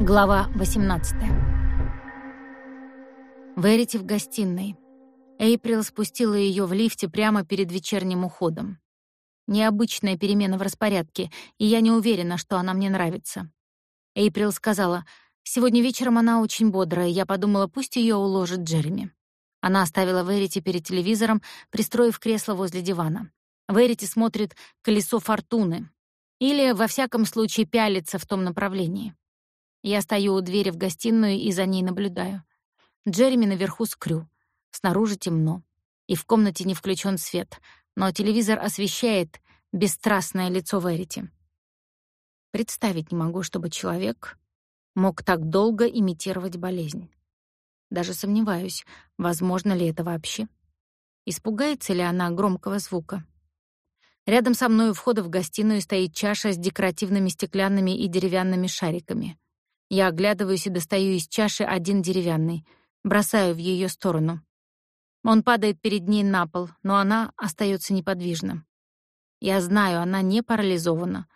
Глава 18. Верите в гостиной. Эйприл спустила ее в лифте прямо перед вечерним уходом. Необычная перемена в распорядке, и я не уверена, что она мне нравится. Эйприл сказала, «Сегодня вечером она очень бодрая, я подумала, пусть ее уложит Джереми». Она оставила Верити перед телевизором, пристроив кресло возле дивана. Верити смотрит «Колесо фортуны» или, во всяком случае, пялится в том направлении. Я стою у двери в гостиную и за ней наблюдаю. Джереми наверху с крю. Снаружи темно. И в комнате не включен свет, но телевизор освещает бесстрастное лицо Верити. Представить не могу, чтобы человек мог так долго имитировать болезнь. Даже сомневаюсь, возможно ли это вообще. Испугается ли она громкого звука? Рядом со мной у входа в гостиную стоит чаша с декоративными стеклянными и деревянными шариками. Я оглядываюсь и достаю из чаши один деревянный, бросаю в ее сторону. Он падает перед ней на пол, но она остается неподвижна. Я знаю, она не парализована,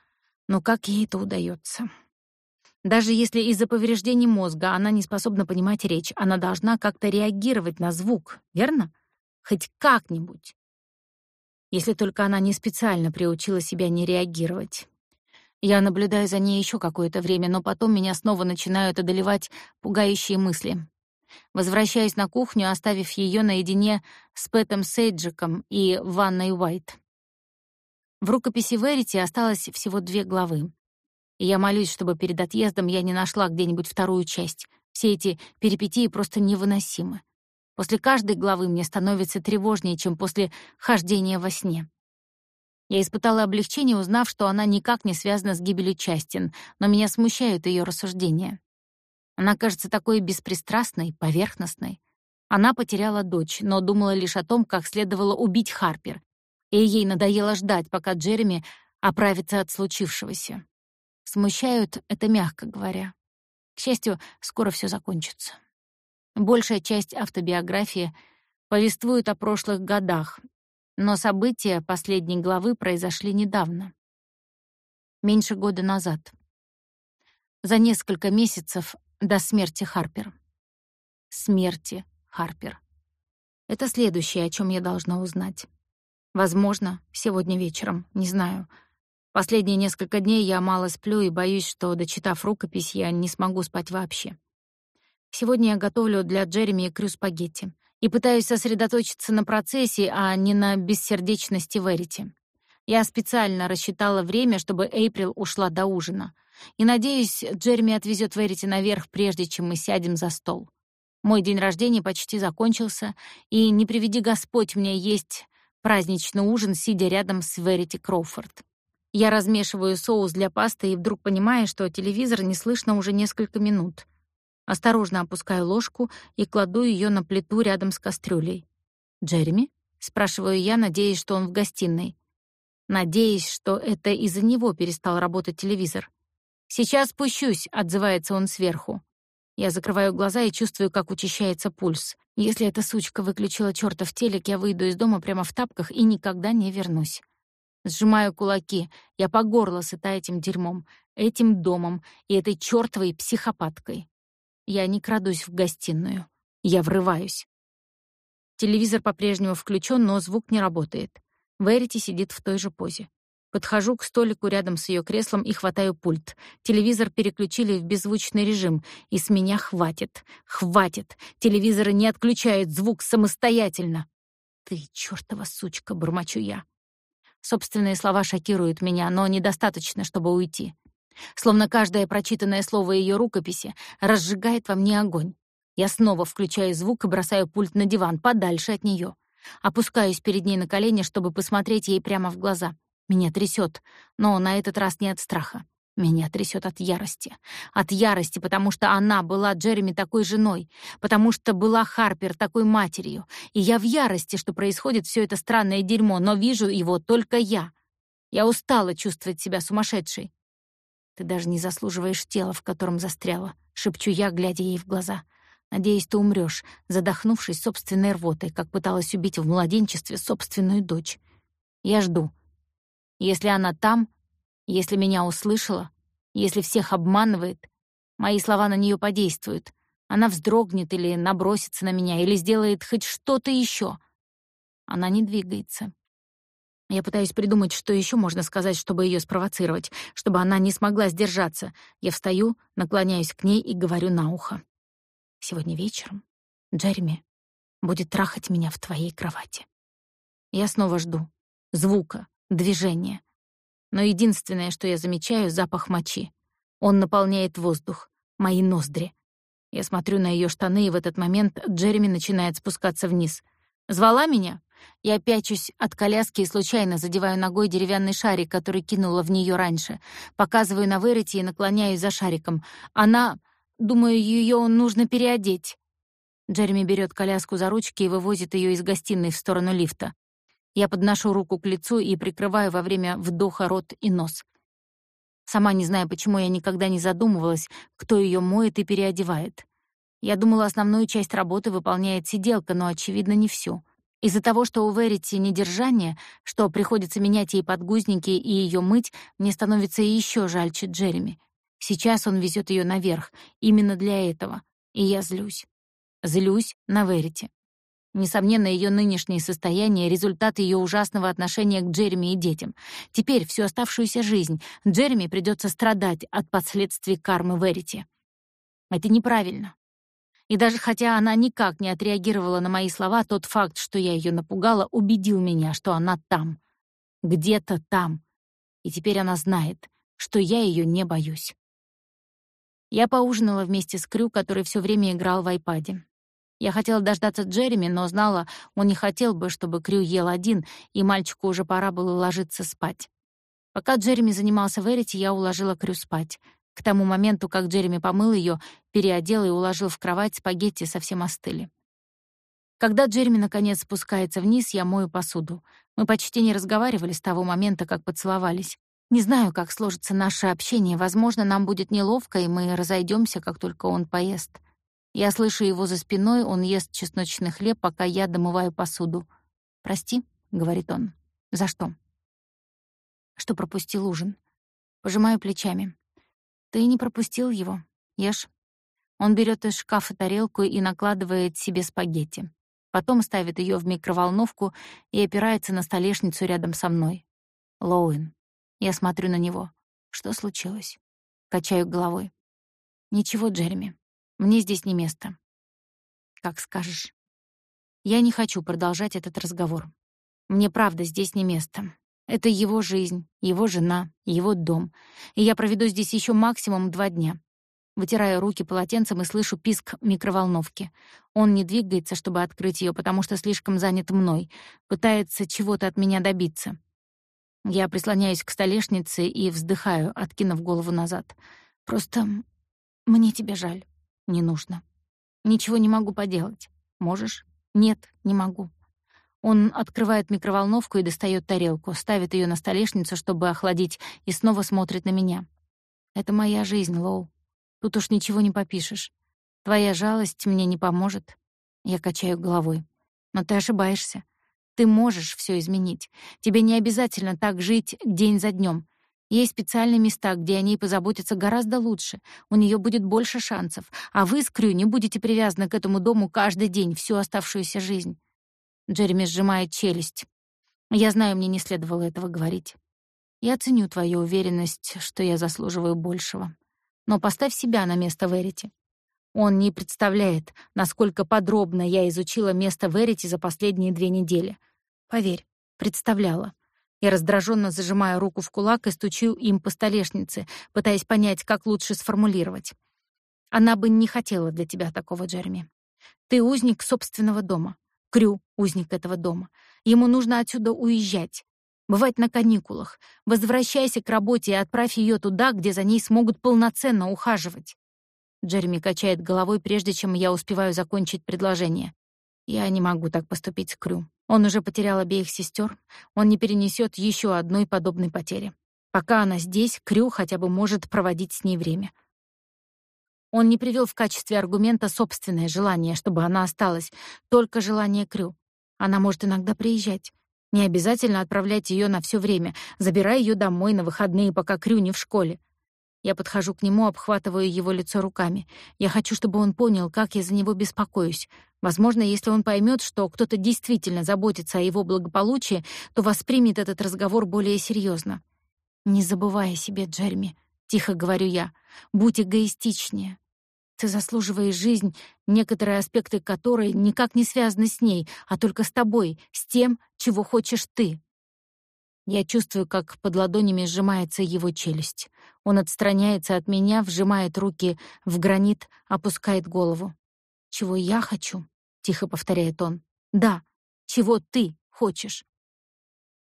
но как ей это удается? Даже если из-за повреждений мозга она не способна понимать речь, она должна как-то реагировать на звук, верно? Хоть как-нибудь. Если только она не специально приучила себя не реагировать. Я наблюдаю за ней еще какое-то время, но потом меня снова начинают одолевать пугающие мысли. Возвращаюсь на кухню, оставив ее наедине с Пэтом Сейджиком и Ванной Уайт. В рукописи Верити осталось всего две главы. И я молюсь, чтобы перед отъездом я не нашла где-нибудь вторую часть. Все эти перипетии просто невыносимы. После каждой главы мне становится тревожнее, чем после хождения во сне. Я испытала облегчение, узнав, что она никак не связана с гибелью Частин, но меня смущают ее рассуждения. Она кажется такой беспристрастной, поверхностной. Она потеряла дочь, но думала лишь о том, как следовало убить Харпер, и ей надоело ждать, пока Джереми оправится от случившегося. Смущают это мягко говоря. К счастью, скоро все закончится. Большая часть автобиографии повествует о прошлых годах, но события последней главы произошли недавно. Меньше года назад. За несколько месяцев до смерти Харпер. Смерти Харпер. Это следующее, о чем я должна узнать. Возможно, сегодня вечером, не знаю. Последние несколько дней я мало сплю и боюсь, что, дочитав рукопись, я не смогу спать вообще. Сегодня я готовлю для Джереми икру спагетти и пытаюсь сосредоточиться на процессе, а не на бессердечности Верити. Я специально рассчитала время, чтобы Эйприл ушла до ужина. И надеюсь, Джереми отвезет Верити наверх, прежде чем мы сядем за стол. Мой день рождения почти закончился, и не приведи Господь мне есть праздничный ужин, сидя рядом с Верити Кроуфорд. Я размешиваю соус для пасты и вдруг понимаю, что телевизор не слышно уже несколько минут. Осторожно опускаю ложку и кладу ее на плиту рядом с кастрюлей. «Джереми?» — спрашиваю я, надеясь, что он в гостиной. Надеясь, что это из-за него перестал работать телевизор. «Сейчас спущусь», — отзывается он сверху. Я закрываю глаза и чувствую, как учащается пульс. Если эта сучка выключила чёртов телек, я выйду из дома прямо в тапках и никогда не вернусь. Сжимаю кулаки. Я по горло сыта этим дерьмом, этим домом и этой чёртовой психопаткой. Я не крадусь в гостиную. Я врываюсь. Телевизор по-прежнему включен, но звук не работает. Верити сидит в той же позе. Подхожу к столику рядом с ее креслом и хватаю пульт. Телевизор переключили в беззвучный режим, и с меня хватит. Хватит. Телевизоры не отключают звук самостоятельно. Ты чёртова сучка, бормочу я. Собственные слова шокируют меня, но недостаточно, чтобы уйти. Словно каждое прочитанное слово ее рукописи разжигает во мне огонь. Я снова включаю звук и бросаю пульт на диван, подальше от нее. Опускаюсь перед ней на колени, чтобы посмотреть ей прямо в глаза. Меня трясет, но на этот раз не от страха. Меня трясет от ярости. От ярости, потому что она была Джереми такой женой, потому что была Харпер такой матерью. И я в ярости, что происходит все это странное дерьмо, но вижу его только я. Я устала чувствовать себя сумасшедшей. Ты даже не заслуживаешь тела, в котором застряла, шепчу я, глядя ей в глаза. Надеюсь, ты умрёшь, задохнувшись собственной рвотой, как пыталась убить в младенчестве собственную дочь. Я жду. Если она там, если меня услышала, если всех обманывает, Мои слова на нее подействуют. Она вздрогнет или набросится на меня, или сделает хоть что-то еще. Она не двигается. Я пытаюсь придумать, что еще можно сказать, чтобы ее спровоцировать, чтобы она не смогла сдержаться. Я встаю, наклоняюсь к ней и говорю на ухо. «Сегодня вечером Джереми будет трахать меня в твоей кровати». Я снова жду. Звука, движения. Но единственное, что я замечаю — запах мочи. Он наполняет воздух, мои ноздри. Я смотрю на ее штаны, и в этот момент Джереми начинает спускаться вниз. «Звала меня?» Я пячусь от коляски и случайно задеваю ногой деревянный шарик, который кинула в нее раньше. Показываю на вырыте и наклоняюсь за шариком. Она... Думаю, ее нужно переодеть. Джереми берет коляску за ручки и вывозит ее из гостиной в сторону лифта. Я подношу руку к лицу и прикрываю во время вдоха рот и нос. Сама не знаю, почему я никогда не задумывалась, кто ее моет и переодевает. Я думала, основную часть работы выполняет сиделка, но, очевидно, не всю. Из-за того, что у Верити недержание, что приходится менять ей подгузники и ее мыть, мне становится еще жальче Джереми. Сейчас он везет ее наверх, именно для этого. И я злюсь. Злюсь на Верити. Несомненно, ее нынешнее состояние — результат ее ужасного отношения к Джереми и детям. Теперь, всю оставшуюся жизнь, Джереми придется страдать от последствий кармы Верити. Это неправильно. И даже хотя она никак не отреагировала на мои слова, тот факт, что я ее напугала, убедил меня, что она там. Где-то там. И теперь она знает, что я ее не боюсь. Я поужинала вместе с Крю, который все время играл в айпаде. Я хотела дождаться Джереми, но знала, он не хотел бы, чтобы Крю ел один, и мальчику уже пора было ложиться спать. Пока Джереми занимался Верити, я уложила Крю спать. К тому моменту, как Джереми помыл ее, переодел и уложил в кровать, спагетти совсем остыли. Когда Джереми наконец спускается вниз, я мою посуду. Мы почти не разговаривали с того момента, как поцеловались. Не знаю, как сложится наше общение. Возможно, нам будет неловко, и мы разойдемся, как только он поест. Я слышу его за спиной, он ест чесночный хлеб, пока я домываю посуду. «Прости», — говорит он. «За что?» «Что пропустил ужин». Пожимаю плечами. «Ты не пропустил его. Ешь». Он берет из шкафа тарелку и накладывает себе спагетти. Потом ставит ее в микроволновку и опирается на столешницу рядом со мной. Лоуэн. Я смотрю на него. Что случилось? Качаю головой. Ничего, Джереми. Мне здесь не место. Как скажешь. Я не хочу продолжать этот разговор. Мне правда здесь не место. Это его жизнь, его жена, его дом. И я проведу здесь еще максимум два дня. Вытираю руки полотенцем и слышу писк микроволновки. Он не двигается, чтобы открыть ее, потому что слишком занят мной, пытается чего-то от меня добиться. Я прислоняюсь к столешнице и вздыхаю, откинув голову назад. Просто мне тебя жаль. Не нужно. Ничего не могу поделать. Можешь? Нет, не могу. Он открывает микроволновку и достает тарелку, ставит ее на столешницу, чтобы охладить, и снова смотрит на меня. Это моя жизнь, Лоу. Тут уж ничего не попишешь. Твоя жалость мне не поможет. Я качаю головой. Но ты ошибаешься. Ты можешь все изменить. Тебе не обязательно так жить день за днем. Есть специальные места, где о ней позаботятся гораздо лучше. У нее будет больше шансов. А вы с Крю не будете привязаны к этому дому каждый день, всю оставшуюся жизнь. Джереми сжимает челюсть. Я знаю, мне не следовало этого говорить. Я ценю твою уверенность, что я заслуживаю большего. Но поставь себя на место Верити. Он не представляет, насколько подробно я изучила место Верити за последние две недели. Поверь, представляла. Я раздраженно зажимаю руку в кулак и стучу им по столешнице, пытаясь понять, как лучше сформулировать. Она бы не хотела для тебя такого, Джереми. Ты узник собственного дома. Крю — узник этого дома. Ему нужно отсюда уезжать. Бывать на каникулах. Возвращайся к работе и отправь ее туда, где за ней смогут полноценно ухаживать. Джереми качает головой, прежде чем я успеваю закончить предложение. Я не могу так поступить с Крю. Он уже потерял обеих сестер, он не перенесет еще одной подобной потери. Пока она здесь, Крю хотя бы может проводить с ней время. Он не привел в качестве аргумента собственное желание, чтобы она осталась, только желание Крю. Она может иногда приезжать. Не обязательно отправлять ее на все время, забирай ее домой на выходные, пока Крю не в школе. Я подхожу к нему, обхватываю его лицо руками. Я хочу, чтобы он понял, как я за него беспокоюсь. Возможно, если он поймет, что кто-то действительно заботится о его благополучии, то воспримет этот разговор более серьезно. «Не забывай о себе, Джерми», — тихо говорю я. «Будь эгоистичнее. Ты заслуживаешь жизнь, некоторые аспекты которой никак не связаны с ней, а только с тобой, с тем, чего хочешь ты». Я чувствую, как под ладонями сжимается его челюсть. Он отстраняется от меня, вжимает руки в гранит, опускает голову. «Чего я хочу?» — тихо повторяет он. «Да, чего ты хочешь?»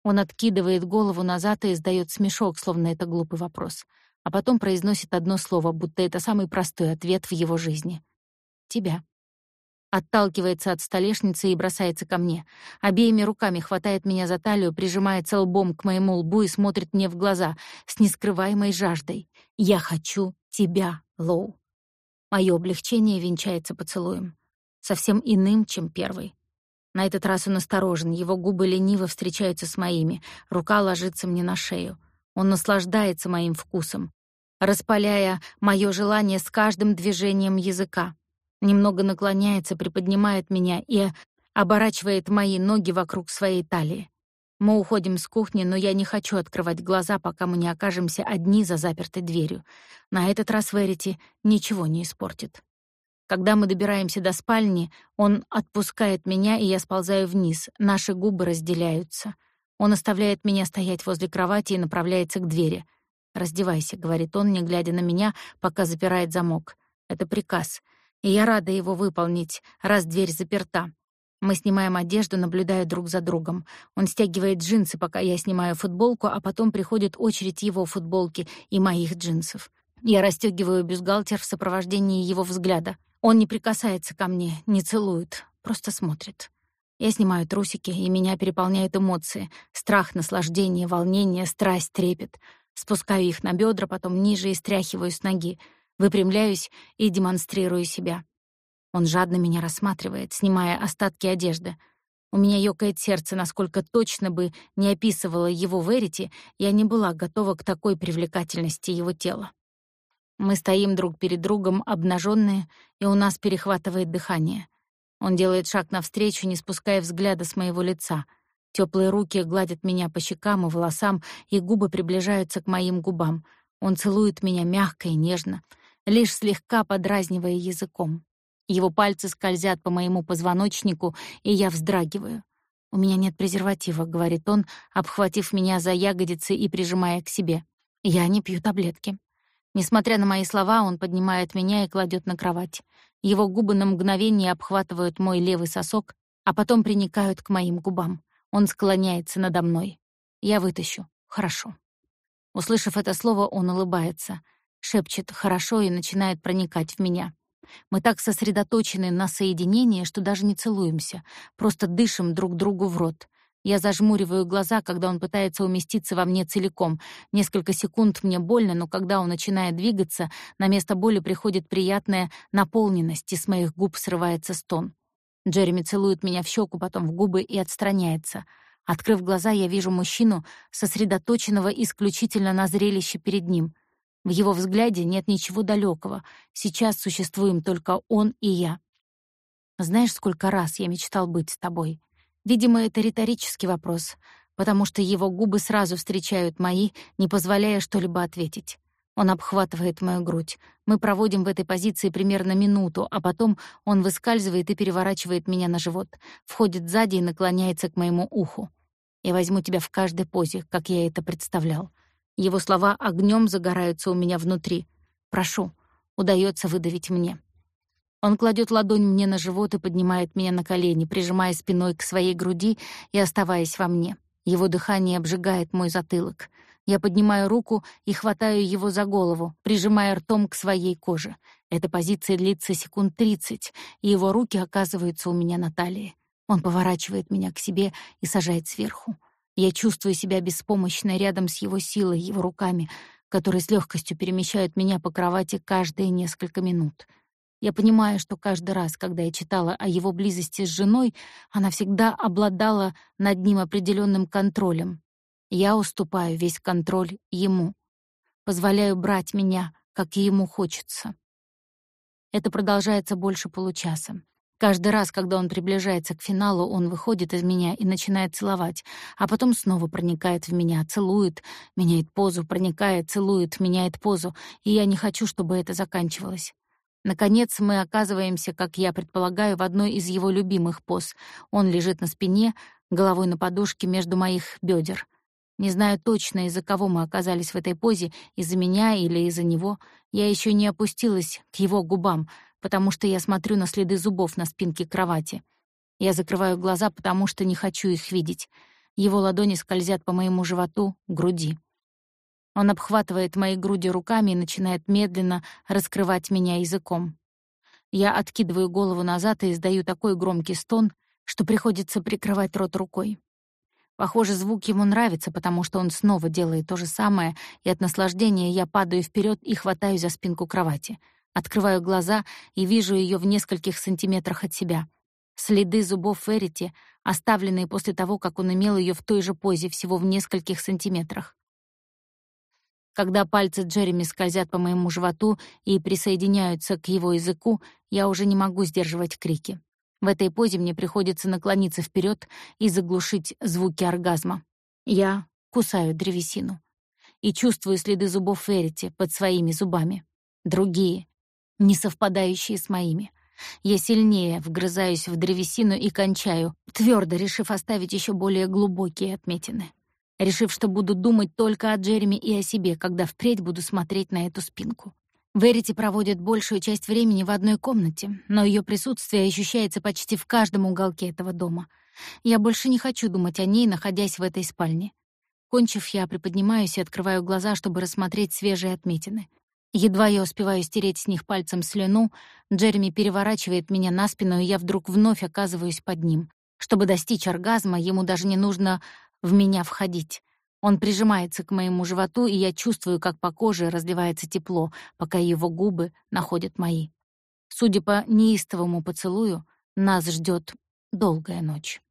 Он откидывает голову назад и издает смешок, словно это глупый вопрос, а потом произносит одно слово, будто это самый простой ответ в его жизни. «Тебя» отталкивается от столешницы и бросается ко мне. Обеими руками хватает меня за талию, прижимается лбом к моему лбу и смотрит мне в глаза с нескрываемой жаждой. «Я хочу тебя, Лоу». Моё облегчение венчается поцелуем. Совсем иным, чем первый. На этот раз он осторожен, его губы лениво встречаются с моими, рука ложится мне на шею. Он наслаждается моим вкусом, распаляя моё желание с каждым движением языка немного наклоняется, приподнимает меня и оборачивает мои ноги вокруг своей талии. Мы уходим с кухни, но я не хочу открывать глаза, пока мы не окажемся одни за запертой дверью. На этот раз Верити ничего не испортит. Когда мы добираемся до спальни, он отпускает меня, и я сползаю вниз. Наши губы разделяются. Он оставляет меня стоять возле кровати и направляется к двери. «Раздевайся», — говорит он, не глядя на меня, пока запирает замок. «Это приказ и я рада его выполнить, раз дверь заперта. Мы снимаем одежду, наблюдая друг за другом. Он стягивает джинсы, пока я снимаю футболку, а потом приходит очередь его футболки и моих джинсов. Я расстёгиваю бюстгальтер в сопровождении его взгляда. Он не прикасается ко мне, не целует, просто смотрит. Я снимаю трусики, и меня переполняют эмоции: страх, наслаждение, волнение, страсть, трепет. Спускаю их на бедра, потом ниже и стряхиваю с ноги. Выпрямляюсь и демонстрирую себя. Он жадно меня рассматривает, снимая остатки одежды. У меня ёкает сердце, насколько точно бы не описывала его Верити, я не была готова к такой привлекательности его тела. Мы стоим друг перед другом, обнаженные, и у нас перехватывает дыхание. Он делает шаг навстречу, не спуская взгляда с моего лица. Теплые руки гладят меня по щекам и волосам, и губы приближаются к моим губам. Он целует меня мягко и нежно — лишь слегка подразнивая языком. Его пальцы скользят по моему позвоночнику, и я вздрагиваю. «У меня нет презерватива», — говорит он, обхватив меня за ягодицы и прижимая к себе. «Я не пью таблетки». Несмотря на мои слова, он поднимает меня и кладет на кровать. Его губы на мгновение обхватывают мой левый сосок, а потом приникают к моим губам. Он склоняется надо мной. Я вытащу. Хорошо. Услышав это слово, он улыбается шепчет «хорошо» и начинает проникать в меня. Мы так сосредоточены на соединении, что даже не целуемся, просто дышим друг другу в рот. Я зажмуриваю глаза, когда он пытается уместиться во мне целиком. Несколько секунд мне больно, но когда он начинает двигаться, на место боли приходит приятная наполненность, и с моих губ срывается стон. Джереми целует меня в щеку, потом в губы и отстраняется. Открыв глаза, я вижу мужчину, сосредоточенного исключительно на зрелище перед ним. В его взгляде нет ничего далекого. Сейчас существуем только он и я. Знаешь, сколько раз я мечтал быть с тобой? Видимо, это риторический вопрос, потому что его губы сразу встречают мои, не позволяя что-либо ответить. Он обхватывает мою грудь. Мы проводим в этой позиции примерно минуту, а потом он выскальзывает и переворачивает меня на живот, входит сзади и наклоняется к моему уху. Я возьму тебя в каждой позе, как я это представлял. Его слова огнем загораются у меня внутри. «Прошу», — удается выдавить мне. Он кладет ладонь мне на живот и поднимает меня на колени, прижимая спиной к своей груди и оставаясь во мне. Его дыхание обжигает мой затылок. Я поднимаю руку и хватаю его за голову, прижимая ртом к своей коже. Эта позиция длится секунд тридцать, и его руки оказываются у меня на талии. Он поворачивает меня к себе и сажает сверху. Я чувствую себя беспомощной рядом с его силой, его руками, которые с легкостью перемещают меня по кровати каждые несколько минут. Я понимаю, что каждый раз, когда я читала о его близости с женой, она всегда обладала над ним определенным контролем. Я уступаю весь контроль ему. позволяю брать меня, как ему хочется. Это продолжается больше получаса. Каждый раз, когда он приближается к финалу, он выходит из меня и начинает целовать, а потом снова проникает в меня, целует, меняет позу, проникает, целует, меняет позу, и я не хочу, чтобы это заканчивалось. Наконец мы оказываемся, как я предполагаю, в одной из его любимых поз. Он лежит на спине, головой на подушке между моих бедер. Не знаю точно, из-за кого мы оказались в этой позе, из-за меня или из-за него. Я еще не опустилась к его губам — потому что я смотрю на следы зубов на спинке кровати. Я закрываю глаза, потому что не хочу их видеть. Его ладони скользят по моему животу, груди. Он обхватывает мои груди руками и начинает медленно раскрывать меня языком. Я откидываю голову назад и издаю такой громкий стон, что приходится прикрывать рот рукой. Похоже, звук ему нравится, потому что он снова делает то же самое, и от наслаждения я падаю вперед и хватаю за спинку кровати — Открываю глаза и вижу ее в нескольких сантиметрах от себя. Следы зубов Феррити, оставленные после того, как он имел ее в той же позе, всего в нескольких сантиметрах. Когда пальцы Джереми скользят по моему животу и присоединяются к его языку, я уже не могу сдерживать крики. В этой позе мне приходится наклониться вперед и заглушить звуки оргазма. Я кусаю древесину и чувствую следы зубов Феррити под своими зубами. Другие, не совпадающие с моими. Я сильнее вгрызаюсь в древесину и кончаю, твердо решив оставить еще более глубокие отметины. Решив, что буду думать только о Джереми и о себе, когда впредь буду смотреть на эту спинку. Верити проводит большую часть времени в одной комнате, но ее присутствие ощущается почти в каждом уголке этого дома. Я больше не хочу думать о ней, находясь в этой спальне. Кончив, я приподнимаюсь и открываю глаза, чтобы рассмотреть свежие отметины. Едва я успеваю стереть с них пальцем слюну, Джереми переворачивает меня на спину, и я вдруг вновь оказываюсь под ним. Чтобы достичь оргазма, ему даже не нужно в меня входить. Он прижимается к моему животу, и я чувствую, как по коже разливается тепло, пока его губы находят мои. Судя по неистовому поцелую, нас ждет долгая ночь.